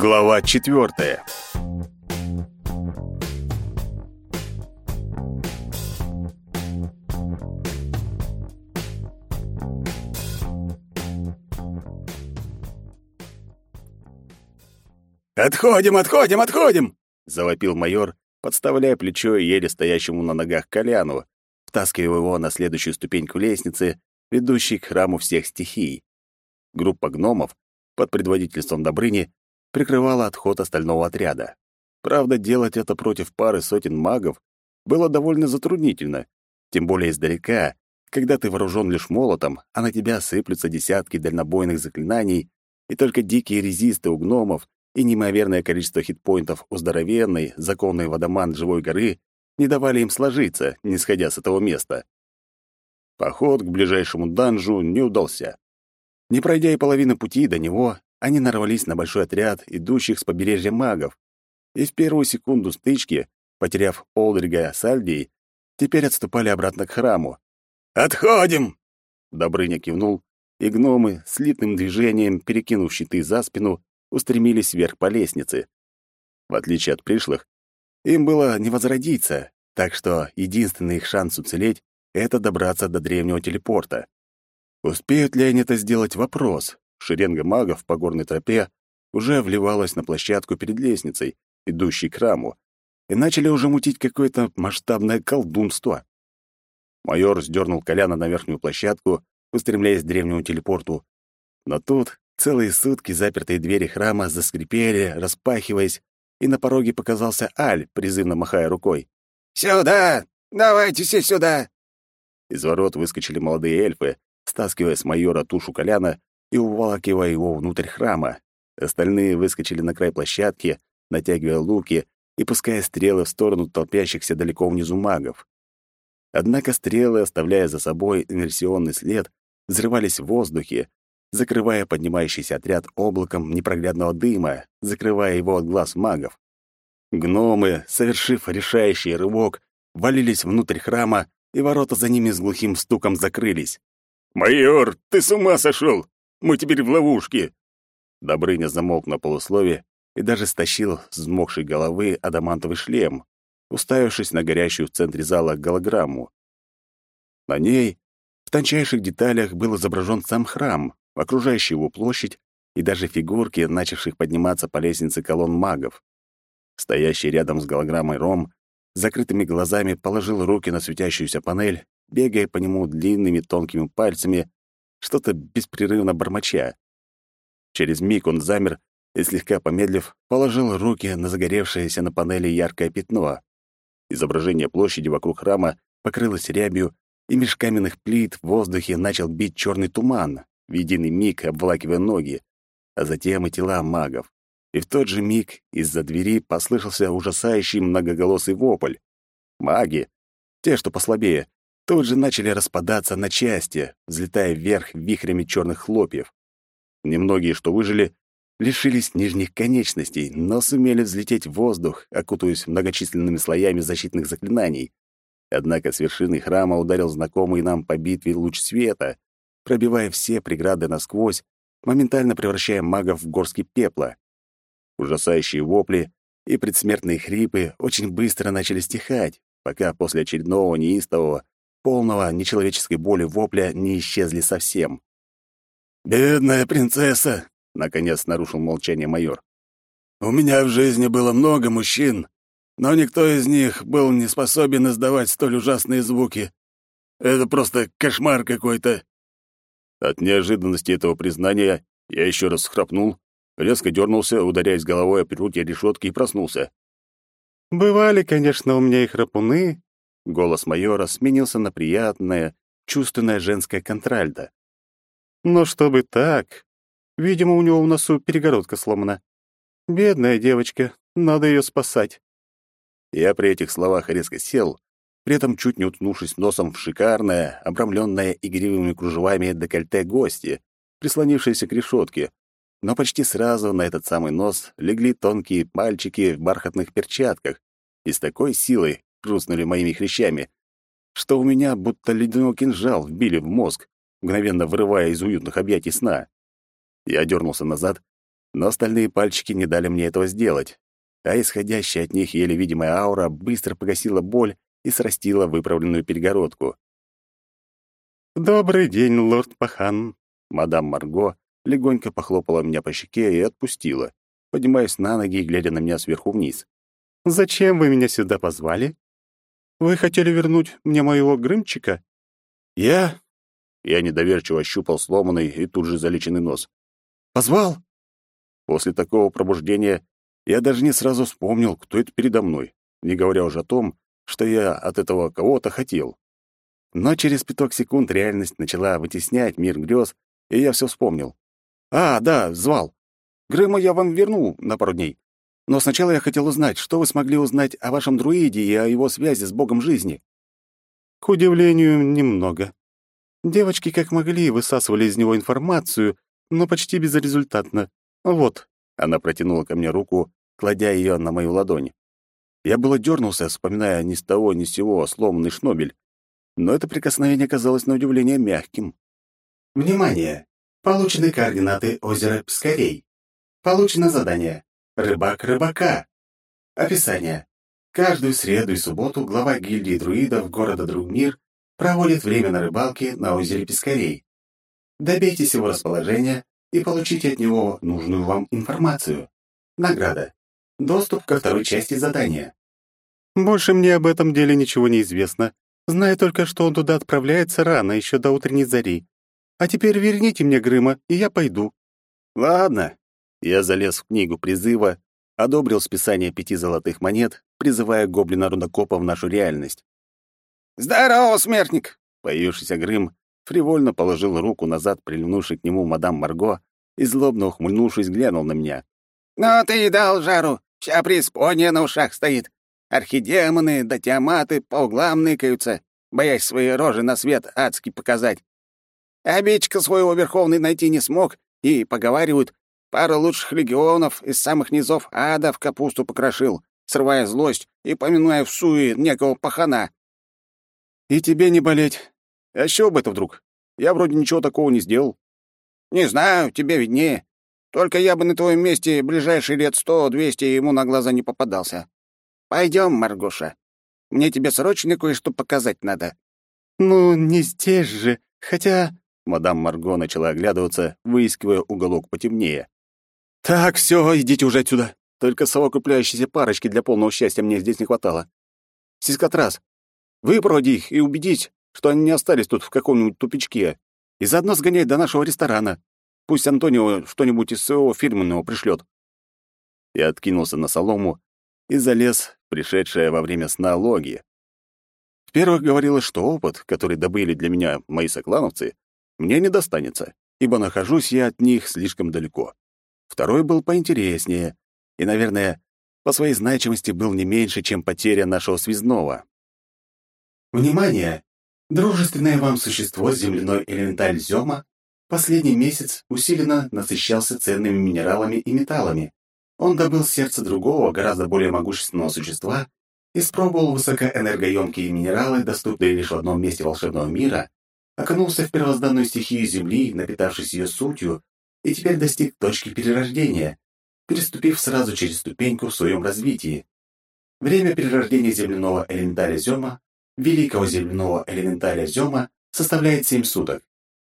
Глава четвертая. «Отходим, отходим, отходим!» — завопил майор, подставляя плечо еле стоящему на ногах Коляну, втаскивая его на следующую ступеньку лестницы, ведущей к храму всех стихий. Группа гномов под предводительством Добрыни прикрывала отход остального отряда. Правда, делать это против пары сотен магов было довольно затруднительно, тем более издалека, когда ты вооружен лишь молотом, а на тебя сыплются десятки дальнобойных заклинаний, и только дикие резисты у гномов и неимоверное количество хитпоинтов у здоровенной, законной водоман живой горы не давали им сложиться, не сходя с этого места. Поход к ближайшему данжу не удался. Не пройдя и половины пути до него, они нарвались на большой отряд идущих с побережья магов, и в первую секунду стычки, потеряв Олдрига с Альдией, теперь отступали обратно к храму. «Отходим!» Добрыня кивнул, и гномы, слитным движением, перекинув щиты за спину, устремились вверх по лестнице. В отличие от пришлых, им было не возродиться, так что единственный их шанс уцелеть — это добраться до древнего телепорта. Успеют ли они это сделать — вопрос. Шеренга магов по горной тропе уже вливалась на площадку перед лестницей, идущей к храму, и начали уже мутить какое-то масштабное колдунство. Майор сдернул Коляна на верхнюю площадку, устремляясь к древнему телепорту. Но тут целые сутки запертые двери храма заскрипели, распахиваясь, и на пороге показался Аль, призывно махая рукой. «Сюда! Давайте все сюда!» Из ворот выскочили молодые эльфы, стаскивая с майора тушу Коляна и уволакивая его внутрь храма. Остальные выскочили на край площадки, натягивая луки и пуская стрелы в сторону толпящихся далеко внизу магов. Однако стрелы, оставляя за собой инверсионный след, взрывались в воздухе, закрывая поднимающийся отряд облаком непроглядного дыма, закрывая его от глаз магов. Гномы, совершив решающий рывок, валились внутрь храма, и ворота за ними с глухим стуком закрылись. «Майор, ты с ума сошел! Мы теперь в ловушке!» Добрыня замолк на полуслове и даже стащил с взмокшей головы адамантовый шлем, уставившись на горящую в центре зала голограмму. На ней в тончайших деталях был изображен сам храм, окружающая его площадь и даже фигурки, начавших подниматься по лестнице колонн магов. Стоящий рядом с голограммой Ром закрытыми глазами положил руки на светящуюся панель, бегая по нему длинными тонкими пальцами, что-то беспрерывно бормоча. Через миг он замер и, слегка помедлив, положил руки на загоревшееся на панели яркое пятно. Изображение площади вокруг храма покрылось рябью, и меж каменных плит в воздухе начал бить черный туман, в единый миг обволакивая ноги, а затем и тела магов. И в тот же миг из-за двери послышался ужасающий многоголосый вопль. Маги, те, что послабее, тут же начали распадаться на части, взлетая вверх вихрями черных хлопьев. Немногие, что выжили, лишились нижних конечностей, но сумели взлететь в воздух, окутываясь многочисленными слоями защитных заклинаний. Однако с вершины храма ударил знакомый нам по битве луч света, пробивая все преграды насквозь, моментально превращая магов в горски пепла. Ужасающие вопли и предсмертные хрипы очень быстро начали стихать, пока после очередного неистового, полного нечеловеческой боли вопля не исчезли совсем. «Бедная принцесса!» — наконец нарушил молчание майор. «У меня в жизни было много мужчин, но никто из них был не способен издавать столь ужасные звуки. Это просто кошмар какой-то. От неожиданности этого признания я еще раз схрапнул, резко дернулся, ударяясь головой о прутья решетки и проснулся. «Бывали, конечно, у меня и храпуны», — голос майора сменился на приятное, чувственное женское контральдо. «Но чтобы так, видимо, у него в носу перегородка сломана. Бедная девочка, надо ее спасать». Я при этих словах резко сел, при этом чуть не уткнувшись носом в шикарное, обрамленное игривыми кружевами декольте гости, прислонившееся к решетке. Но почти сразу на этот самый нос легли тонкие пальчики в бархатных перчатках и с такой силой хрустнули моими хрящами, что у меня будто ледяной кинжал вбили в мозг, мгновенно вырывая из уютных объятий сна. Я дернулся назад Но остальные пальчики не дали мне этого сделать, а исходящая от них еле видимая аура быстро погасила боль и срастила выправленную перегородку. «Добрый день, лорд Пахан!» Мадам Марго легонько похлопала меня по щеке и отпустила, поднимаясь на ноги и глядя на меня сверху вниз. «Зачем вы меня сюда позвали? Вы хотели вернуть мне моего Грымчика?» «Я?» Я недоверчиво ощупал сломанный и тут же залеченный нос. «Позвал?» После такого пробуждения я даже не сразу вспомнил, кто это передо мной, не говоря уже о том, что я от этого кого-то хотел. Но через пяток секунд реальность начала вытеснять мир грез, и я все вспомнил. «А, да, звал. Грыма я вам верну на пару дней. Но сначала я хотел узнать, что вы смогли узнать о вашем друиде и о его связи с богом жизни». К удивлению, немного. Девочки как могли высасывали из него информацию, но почти безрезультатно. Вот. Она протянула ко мне руку, кладя ее на мою ладонь. Я было дернулся, вспоминая ни с того ни с сего сломанный шнобель, но это прикосновение оказалось на удивление мягким. Внимание! Получены координаты озера Пскарей. Получено задание «Рыбак рыбака». Описание. Каждую среду и субботу глава гильдии друидов города Другмир проводит время на рыбалке на озере Пескарей. Добейтесь его расположения и получите от него нужную вам информацию. Награда. Доступ ко второй части задания. Больше мне об этом деле ничего не известно. Знаю только, что он туда отправляется рано, еще до утренней зари. А теперь верните мне Грыма, и я пойду. Ладно. Я залез в книгу призыва, одобрил списание пяти золотых монет, призывая гоблина-рудокопа в нашу реальность. «Здорово, смертник!» Появившийся Грым фривольно положил руку назад, прильнувший к нему мадам Марго, и, злобно ухмыльнувшись, глянул на меня. «Ну ты и дал жару! Вся преисподняя на ушах стоит. Архидемоны да тиаматы по углам ныкаются, боясь свои рожи на свет адски показать. Обидчика своего Верховный найти не смог, и, поговаривают, пара лучших легионов из самых низов ада в капусту покрошил, срывая злость и поминая в суе некого пахана. «И тебе не болеть. А с чего бы это вдруг? Я вроде ничего такого не сделал». «Не знаю, тебе виднее. Только я бы на твоем месте ближайшие лет сто-двести ему на глаза не попадался. Пойдем, Маргуша. Мне тебе срочно кое-что показать надо». «Ну, не здесь же. Хотя...» Мадам Марго начала оглядываться, выискивая уголок потемнее. «Так, все, идите уже отсюда. Только совокупляющейся парочки для полного счастья мне здесь не хватало. Сискотрас, выпроводи их и убедись, что они не остались тут в каком-нибудь тупичке, и заодно сгонять до нашего ресторана. Пусть Антонио что-нибудь из своего фирменного пришлет. Я откинулся на солому и залез в пришедшее во время сна логи. В-первых, говорилось, что опыт, который добыли для меня мои соклановцы, мне не достанется, ибо нахожусь я от них слишком далеко. Второй был поинтереснее и, наверное, по своей значимости был не меньше, чем потеря нашего связного. Внимание! Дружественное вам существо, земляной элементаль Зёма, последний месяц усиленно насыщался ценными минералами и металлами. Он добыл сердце другого, гораздо более могущественного существа, испробовал высокоэнергоемкие минералы, доступные лишь в одном месте волшебного мира, окунулся в первозданную стихию Земли, напитавшись ее сутью, и теперь достиг точки перерождения, переступив сразу через ступеньку в своем развитии. Время перерождения земляного элементаря Зема, великого земляного элементаря Зема, составляет 7 суток.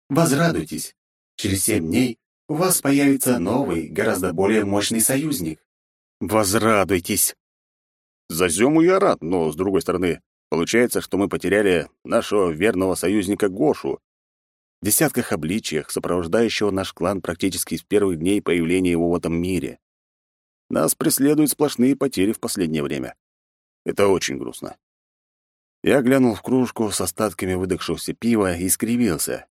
Возрадуйтесь! Через 7 дней у вас появится новый, гораздо более мощный союзник. Возрадуйтесь! За Зему я рад, но, с другой стороны, Получается, что мы потеряли нашего верного союзника Гошу. Десятках обличиях, сопровождающего наш клан практически с первых дней появления его в этом мире. Нас преследуют сплошные потери в последнее время. Это очень грустно. Я глянул в кружку с остатками выдохшегося пива и скривился.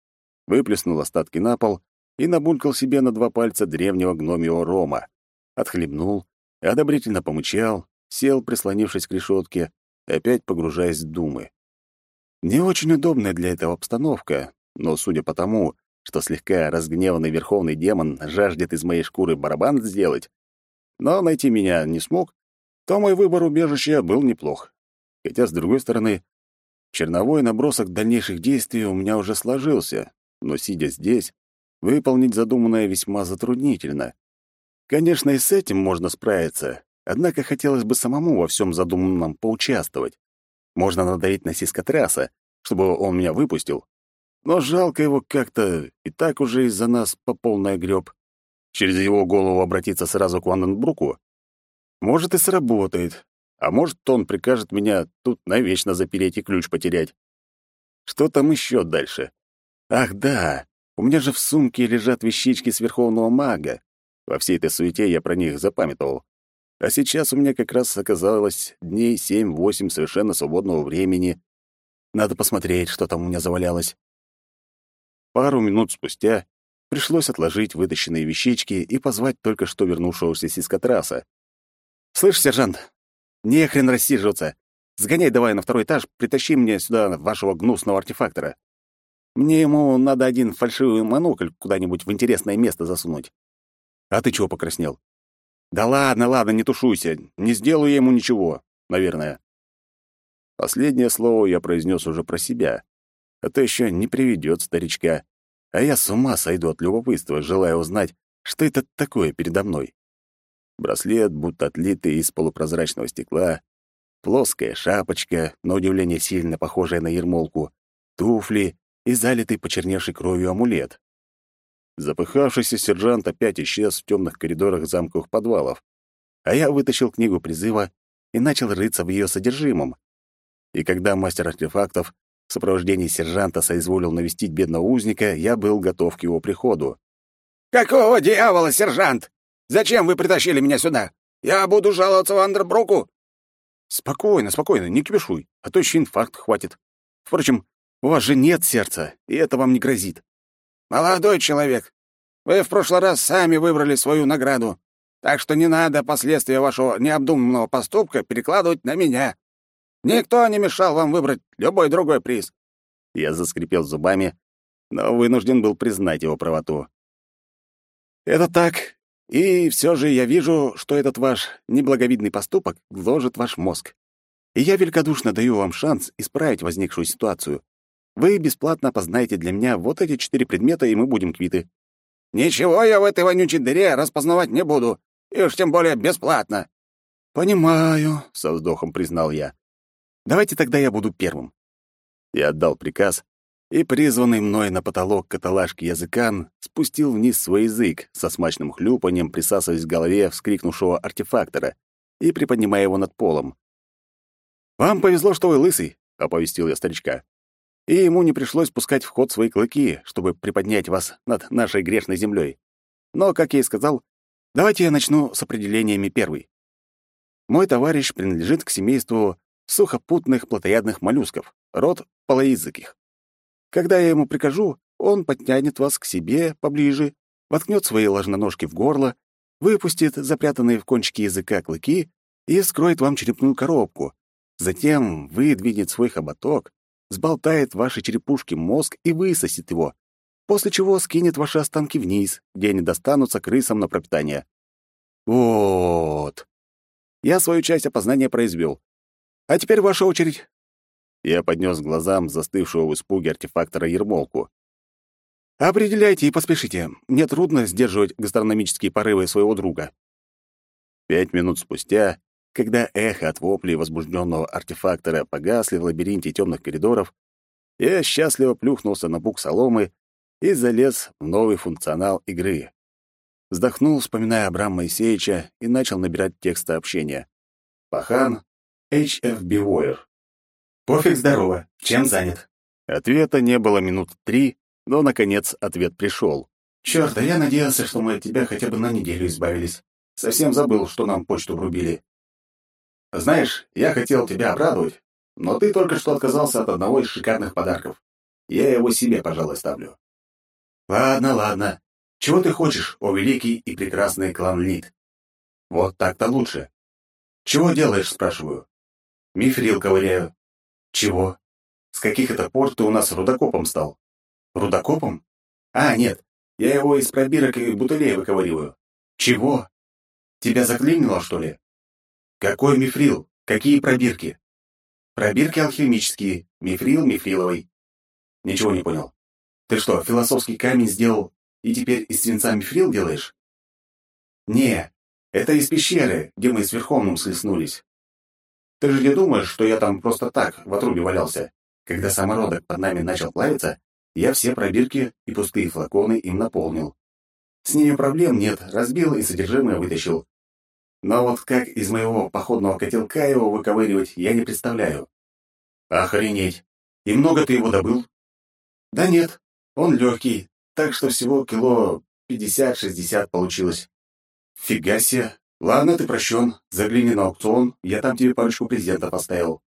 Выплеснул остатки на пол и набулькал себе на два пальца древнего гномиего рома. Отхлебнул, одобрительно помычал, сел, прислонившись к решетке, опять погружаясь в думы. Не очень удобная для этого обстановка, но судя по тому, что слегка разгневанный верховный демон жаждет из моей шкуры барабан сделать, но найти меня не смог, то мой выбор убежища был неплох. Хотя, с другой стороны, черновой набросок дальнейших действий у меня уже сложился, но, сидя здесь, выполнить задуманное весьма затруднительно. Конечно, и с этим можно справиться, однако хотелось бы самому во всем задуманном поучаствовать. Можно надавить на сискотряса, чтобы он меня выпустил. Но жалко его как-то, и так уже из-за нас по полной греб. Через его голову обратиться сразу к Ванденбруку? Может, и сработает. А может, он прикажет меня тут навечно запереть и ключ потерять. Что там еще дальше? Ах, да, у меня же в сумке лежат вещички с Верховного Мага. Во всей этой суете я про них запамятовал. А сейчас у меня как раз оказалось дней семь-восемь совершенно свободного времени. Надо посмотреть, что там у меня завалялось. Пару минут спустя пришлось отложить вытащенные вещички и позвать только что вернувшегося сискотраса. «Слышь, сержант, не хрен рассиживаться. Сгоняй давай на второй этаж, притащи мне сюда вашего гнусного артефактора. Мне ему надо один фальшивый монокль куда-нибудь в интересное место засунуть. А ты чего покраснел? Да ладно, ладно, не тушуйся. Не сделаю я ему ничего, наверное. Последнее слово я произнес уже про себя. А то еще не приведет старичка. А я с ума сойду от любопытства, желая узнать, что это такое передо мной. Браслет, будто отлитый из полупрозрачного стекла, плоская шапочка, на удивление сильно похожая на ермолку, туфли и залитый почерневшей кровью амулет. Запыхавшийся сержант опять исчез в темных коридорах замковых подвалов, а я вытащил книгу призыва и начал рыться в ее содержимом. И когда мастер артефактов в сопровождении сержанта соизволил навестить бедного узника, я был готов к его приходу. «Какого дьявола, сержант? Зачем вы притащили меня сюда? Я буду жаловаться Вандербруку!» «Спокойно, спокойно, не кипишуй, а то еще инфаркт хватит. Впрочем, у вас же нет сердца, и это вам не грозит. «Молодой человек, вы в прошлый раз сами выбрали свою награду, так что не надо последствия вашего необдуманного поступка перекладывать на меня. Никто не мешал вам выбрать любой другой приз». Я заскрипел зубами, но вынужден был признать его правоту. «Это так, и все же я вижу, что этот ваш неблаговидный поступок гложет ваш мозг. И я великодушно даю вам шанс исправить возникшую ситуацию. Вы бесплатно опознаете для меня вот эти четыре предмета, и мы будем квиты». «Ничего я в этой вонючей дыре распознавать не буду, и уж тем более бесплатно». «Понимаю», — со вздохом признал я. «Давайте тогда я буду первым». Я отдал приказ, и призванный мной на потолок каталажки языкан спустил вниз свой язык со смачным хлюпанием, присасываясь к голове вскрикнувшего артефактора и приподнимая его над полом. «Вам повезло, что вы лысый», — оповестил я старичка и ему не пришлось пускать в ход свои клыки, чтобы приподнять вас над нашей грешной землей. Но, как я и сказал, давайте я начну с определениями первый. Мой товарищ принадлежит к семейству сухопутных плотоядных моллюсков, род полоязыких. Когда я ему прикажу, он подтянет вас к себе поближе, воткнет свои ложноножки в горло, выпустит запрятанные в кончике языка клыки и вскроет вам черепную коробку. Затем выдвинет свой хоботок, сболтает в вашей черепушке мозг и высосет его, после чего скинет ваши останки вниз, где они достанутся крысам на пропитание. Вот. Я свою часть опознания произвел. А теперь ваша очередь. Я поднес глазам застывшего в испуге артефактора ермолку. Определяйте и поспешите. Мне трудно сдерживать гастрономические порывы своего друга. Пять минут спустя когда эхо от воплей возбужденного артефактора погасли в лабиринте темных коридоров, я счастливо плюхнулся на бук соломы и залез в новый функционал игры. Вздохнул, вспоминая Абрама Моисеевича, и начал набирать текст сообщения. Пахан, HFB Warrior. «Пофиг, здорово. Чем занят?» Ответа не было минут три, но, наконец, ответ пришел. «Чёрт, а я надеялся, что мы от тебя хотя бы на неделю избавились. Совсем забыл, что нам почту врубили. Знаешь, я хотел тебя обрадовать, но ты только что отказался от одного из шикарных подарков. Я его себе, пожалуй, ставлю. Ладно, ладно. Чего ты хочешь, о великий и прекрасный клан Лид? Вот так-то лучше. Чего делаешь, спрашиваю. Мифрил ковыряю. Чего? С каких это пор ты у нас рудокопом стал? Рудокопом? А, нет, я его из пробирок и бутылей выковыриваю. Чего? Тебя заклинило, что ли? Какой мифрил? Какие пробирки? Пробирки алхимические, мифрил мифриловый. Ничего не понял. Ты что, философский камень сделал и теперь из свинца мифрил делаешь? «Не, это из пещеры, где мы с Верховным слеснулись. Ты же не думаешь, что я там просто так в отрубе валялся? Когда самородок под нами начал плавиться, я все пробирки и пустые флаконы им наполнил. С ними проблем нет, разбил и содержимое вытащил. Но вот как из моего походного котелка его выковыривать, я не представляю. Охренеть! И много ты его добыл? Да нет, он легкий, так что всего кило пятьдесят-шестьдесят получилось. Фига себе! Ладно, ты прощен. Загляни на аукцион, я там тебе парочку презентов оставил.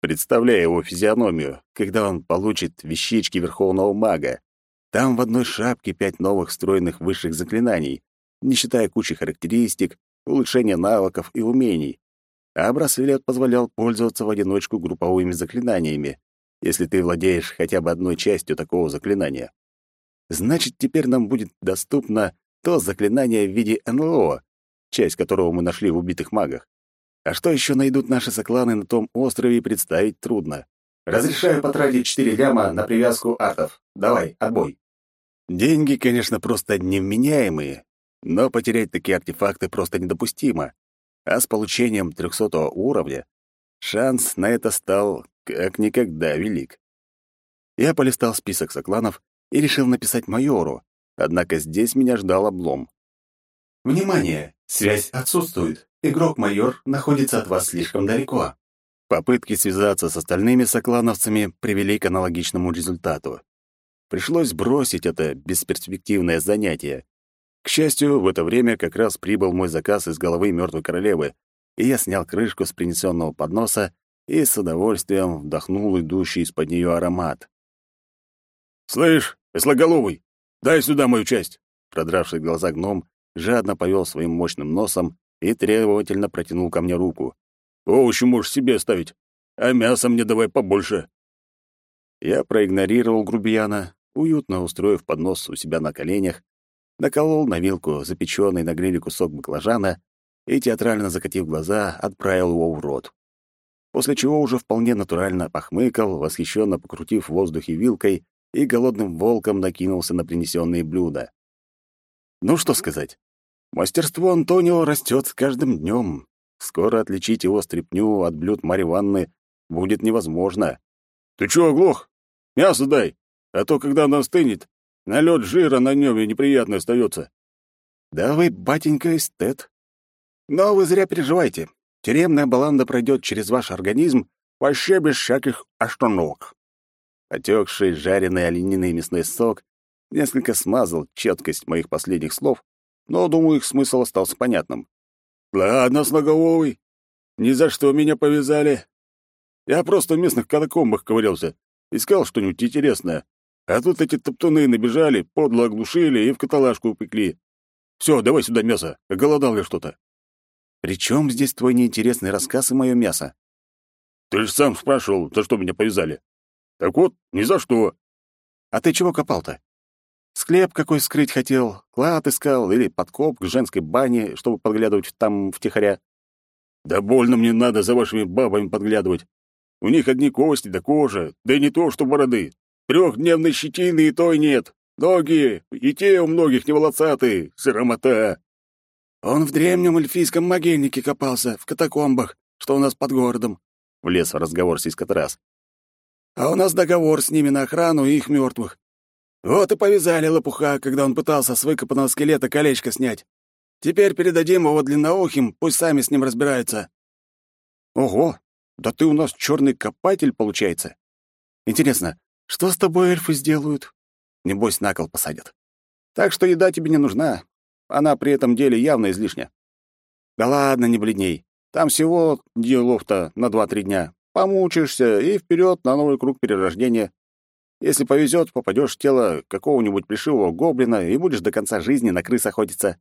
Представляю его физиономию, когда он получит вещички Верховного Мага. Там в одной шапке пять новых встроенных высших заклинаний, не считая кучи характеристик, улучшения навыков и умений. А браслет позволял пользоваться в одиночку групповыми заклинаниями, если ты владеешь хотя бы одной частью такого заклинания. Значит, теперь нам будет доступно то заклинание в виде НЛО, часть которого мы нашли в убитых магах. А что еще найдут наши сокланы на том острове, представить трудно. Разрешаю потратить четыре ляма на привязку артов. Давай, отбой. Деньги, конечно, просто невменяемые, но потерять такие артефакты просто недопустимо. А с получением 300 уровня шанс на это стал как никогда велик. Я полистал список сокланов и решил написать майору, однако здесь меня ждал облом. «Внимание! Связь отсутствует. Игрок-майор находится от вас слишком далеко». Попытки связаться с остальными соклановцами привели к аналогичному результату. Пришлось бросить это бесперспективное занятие. К счастью, в это время как раз прибыл мой заказ из головы мертвой королевы, и я снял крышку с принесенного подноса и с удовольствием вдохнул идущий из-под нее аромат. «Слышь, Веслоголовый, дай сюда мою часть!» Продравший глаза гном жадно повел своим мощным носом и требовательно протянул ко мне руку. «Овощи можешь себе оставить, а мясо мне давай побольше». Я проигнорировал грубияна, уютно устроив поднос у себя на коленях, наколол на вилку запеченный на гриле кусок баклажана и, театрально закатив глаза, отправил его в рот. После чего уже вполне натурально похмыкал, восхищенно покрутив в воздухе вилкой и голодным волком накинулся на принесенные блюда. Ну что сказать, мастерство Антонио растет с каждым днем. Скоро отличить его стряпню от блюд Марьи Ванны будет невозможно. «Ты чё, оглох? Мясо дай, а то, когда оно остынет, налет жира на нем и неприятно остается. «Да вы, батенька, эстет. Но вы зря переживайте. Тюремная баланда пройдет через ваш организм вообще без всяких остановок». Отекший жареный олениный мясной сок несколько смазал четкость моих последних слов, но, думаю, их смысл остался понятным. «Ладно, Сноголовый, ни за что меня повязали. Я просто в местных катакомбах ковырялся, искал что-нибудь интересное. А тут эти топтуны набежали, подло оглушили и в каталажку упекли. Все, давай сюда мясо, голодал я что-то». «При чем здесь твой неинтересный рассказ и мое мясо?» «Ты же сам спрашивал, за что меня повязали. Так вот, ни за что». «А ты чего копал-то? Склеп какой скрыть хотел, клад искал или подкоп к женской бане, чтобы подглядывать там втихаря. Да больно мне надо за вашими бабами подглядывать. У них одни кости да кожа, да и не то, что бороды. Трехдневной щетины и той нет. Ноги, и те у многих не волосатые, сыромота. Он в древнем эльфийском могильнике копался, в катакомбах, что у нас под городом. Влез в разговор Сискотрас. А у нас договор с ними на охрану и их мертвых. Вот и повязали лопуха, когда он пытался с выкопанного скелета колечко снять. Теперь передадим его длинноухим, пусть сами с ним разбираются. Ого, да ты у нас черный копатель, получается. Интересно, что с тобой эльфы сделают? Небось, на кол посадят. Так что еда тебе не нужна. Она при этом деле явно излишня. Да ладно, не бледней. Там всего делов-то на два-три дня. Помучишься и вперед на новый круг перерождения. Если повезет, попадешь в тело какого-нибудь плешивого гоблина и будешь до конца жизни на крыс охотиться.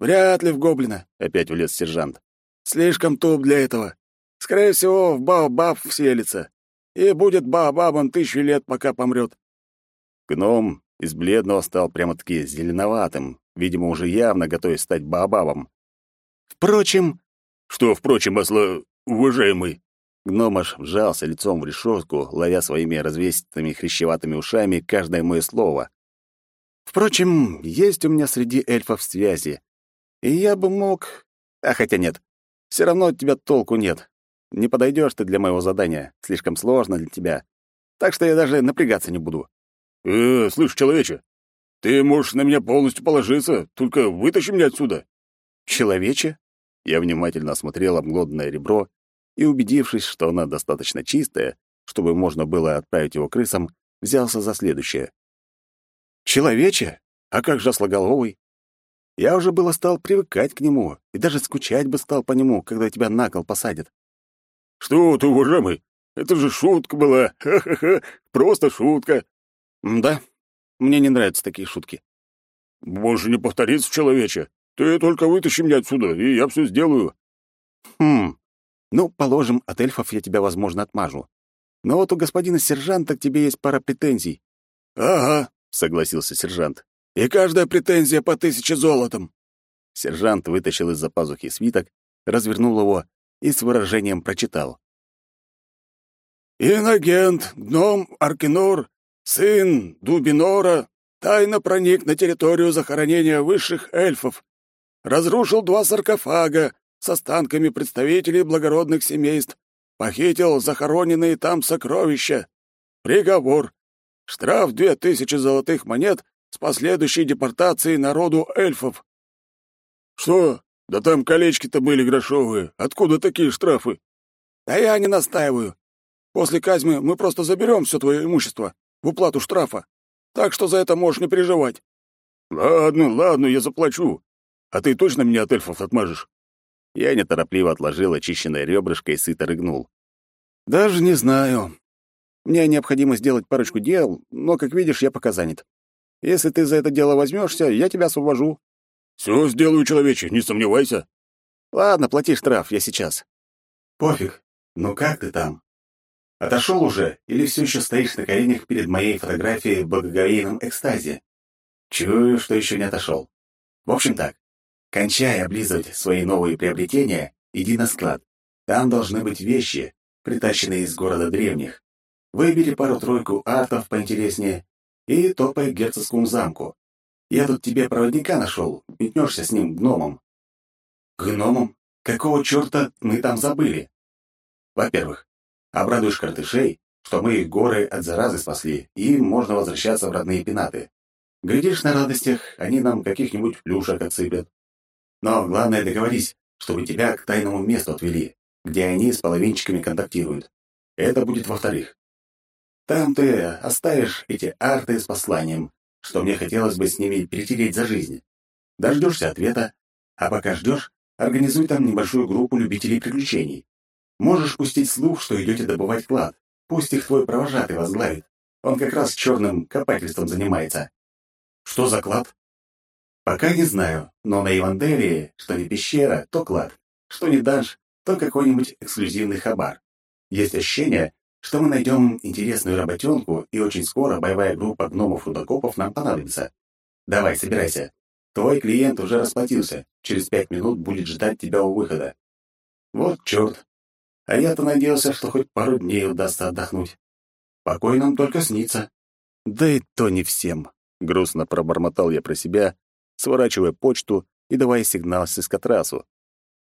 Вряд ли в гоблина, опять влез сержант. Слишком туп для этого. Скорее всего, в Баобаб вселится. И будет Баобабом тысячу лет, пока помрет. Гном из бледного стал прямо-таки зеленоватым, видимо, уже явно готовясь стать Баобабом. Впрочем... Что, впрочем, осло... уважаемый? Гном аж вжался лицом в решетку, ловя своими развесистыми хрящеватыми ушами каждое мое слово. Впрочем, есть у меня среди эльфов связи. И я бы мог... А хотя нет. Все равно от тебя толку нет. Не подойдешь ты для моего задания. Слишком сложно для тебя. Так что я даже напрягаться не буду. «Э, слышь, человече, ты можешь на меня полностью положиться, только вытащи меня отсюда». «Человече?» Я внимательно осмотрел обглоданное ребро и, убедившись, что оно достаточно чистое, чтобы можно было отправить его крысам, взялся за следующее. «Человече? А как же ослоголовый? Я уже было стал привыкать к нему и даже скучать бы стал по нему, когда тебя на кол посадят». «Что ты, уважаемый? Это же шутка была! Ха-ха-ха! Просто шутка!» «Да, мне не нравятся такие шутки». «Больше не повторится, человече. Ты только вытащи меня отсюда, и я все сделаю». «Хм. Ну, положим, от эльфов я тебя, возможно, отмажу. Но вот у господина сержанта к тебе есть пара претензий». «Ага», — согласился сержант. «И каждая претензия по тысяче золотом». Сержант вытащил из-за пазухи свиток, развернул его и с выражением прочитал. «Инагент, гном Аркинор, сын Дубинора, тайно проник на территорию захоронения высших эльфов, разрушил два саркофага с останками представителей благородных семейств, похитил захороненные там сокровища. Приговор. Штраф две тысячи золотых монет с последующей депортацией народу эльфов. Что? Да там колечки-то были грошовые. Откуда такие штрафы? Да я не настаиваю. После казни мы просто заберем все твое имущество в уплату штрафа. Так что за это можешь не переживать. Ладно, ладно, я заплачу. А ты точно меня от эльфов отмажешь? Я неторопливо отложил очищенное ребрышко и сыто рыгнул. Даже не знаю. Мне необходимо сделать парочку дел, но, как видишь, я пока занят. Если ты за это дело возьмешься, я тебя освобожу. Все сделаю, человече, не сомневайся. Ладно, плати штраф, я сейчас. Пофиг. Ну как ты там? Отошел уже или все еще стоишь на коленях перед моей фотографией в благоговейном экстазе? Чую, что еще не отошел. В общем так, кончай облизывать свои новые приобретения, иди на склад. Там должны быть вещи, притащенные из города древних. Выбери пару-тройку артов поинтереснее и топай к герцогскому замку. Я тут тебе проводника нашел, метнешься с ним гномом. Гномом? Какого черта мы там забыли? Во-первых, Обрадуешь картышей, что мы их горы от заразы спасли, и можно возвращаться в родные пенаты. Глядишь, на радостях они нам каких-нибудь плюшек отсыпят. Но главное договорись, чтобы тебя к тайному месту отвели, где они с половинчиками контактируют. Это будет во-вторых. Там ты оставишь эти арты с посланием, что мне хотелось бы с ними перетереть за жизнь. Дождешься ответа, а пока ждешь, организуй там небольшую группу любителей приключений. Можешь пустить слух, что идете добывать клад. Пусть их твой провожатый возглавит. Он как раз черным копательством занимается. Что за клад? Пока не знаю, но на Иванделии, что не пещера, то клад. Что не данж, то какой-нибудь эксклюзивный хабар. Есть ощущение, что мы найдем интересную работенку, и очень скоро боевая группа гномов-рудокопов нам понадобится. Давай, собирайся. Твой клиент уже расплатился. Через пять минут будет ждать тебя у выхода. Вот черт, а я-то надеялся, что хоть пару дней удастся отдохнуть. Покой нам только снится. Да и то не всем. Грустно пробормотал я про себя, сворачивая почту и давая сигнал с эскатрасу.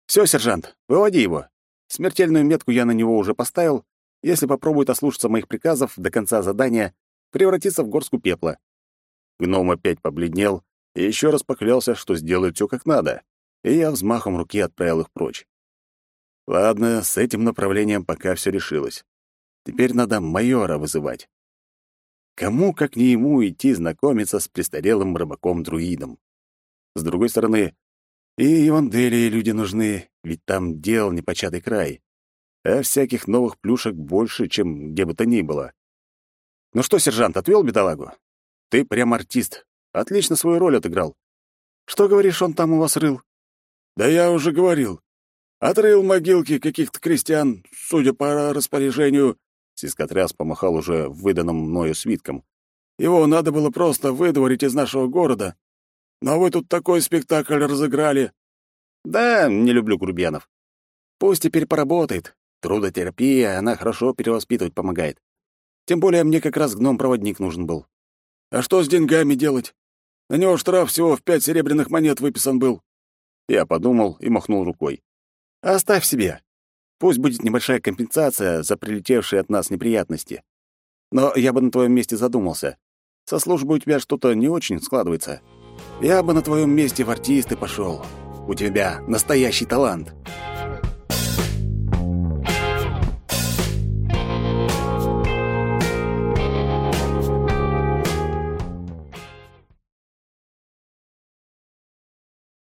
Все, сержант, выводи его. Смертельную метку я на него уже поставил. Если попробует ослушаться моих приказов до конца задания, превратится в горстку пепла. Гном опять побледнел и еще раз поклялся, что сделает все как надо, и я взмахом руки отправил их прочь. Ладно, с этим направлением пока все решилось. Теперь надо майора вызывать. Кому, как не ему, идти знакомиться с престарелым рыбаком-друидом? С другой стороны, и Евангелии люди нужны, ведь там дел непочатый край. А всяких новых плюшек больше, чем где бы то ни было. Ну что, сержант, отвел бедолагу? Ты прям артист. Отлично свою роль отыграл. Что, говоришь, он там у вас рыл? Да я уже говорил. Отрыл могилки каких-то крестьян, судя по распоряжению. Сискотряс помахал уже выданным мною свитком. Его надо было просто выдворить из нашего города. Но вы тут такой спектакль разыграли. Да, не люблю грубиянов. Пусть теперь поработает. Трудотерапия, она хорошо перевоспитывать помогает. Тем более мне как раз гном-проводник нужен был. А что с деньгами делать? На него штраф всего в пять серебряных монет выписан был. Я подумал и махнул рукой. Оставь себе. Пусть будет небольшая компенсация за прилетевшие от нас неприятности. Но я бы на твоем месте задумался. Со службы у тебя что-то не очень складывается. Я бы на твоем месте в артисты пошел. У тебя настоящий талант.